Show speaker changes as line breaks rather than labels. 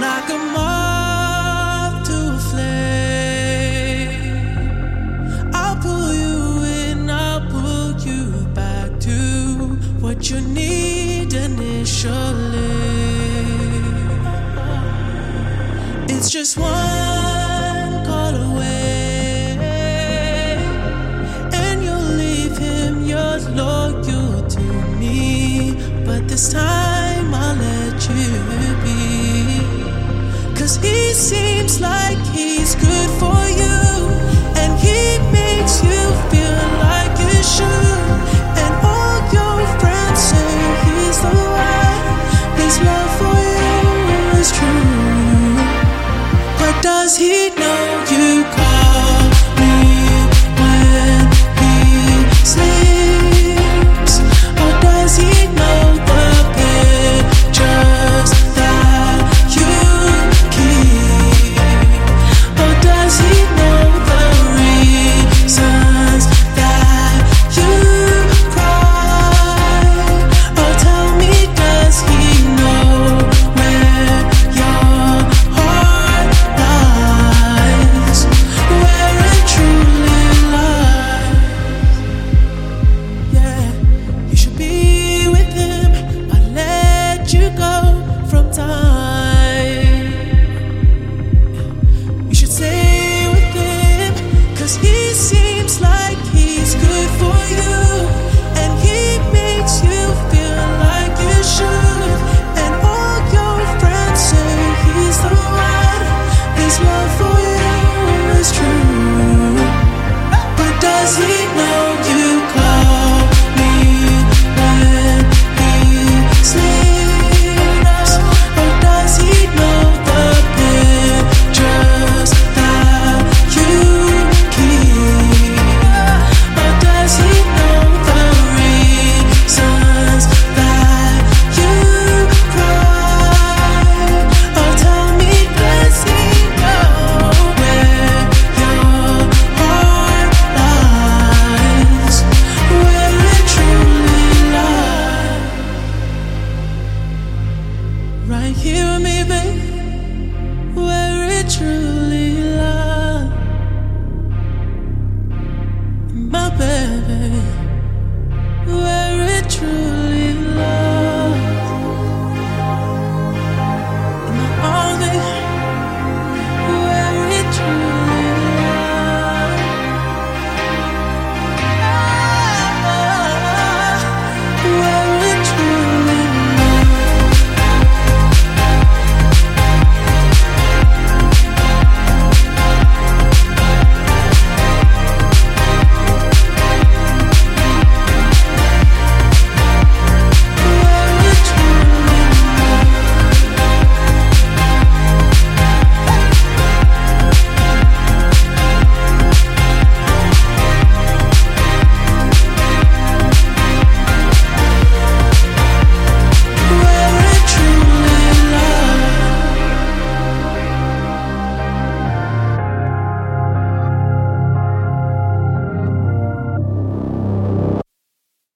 like a moth to a flame. I'll pull you in, I'll pull you back to what you need initially. It's just one call away, and you'll leave him. To me, but this time I'll let you. Cause he seems like he's good for Cause he seems like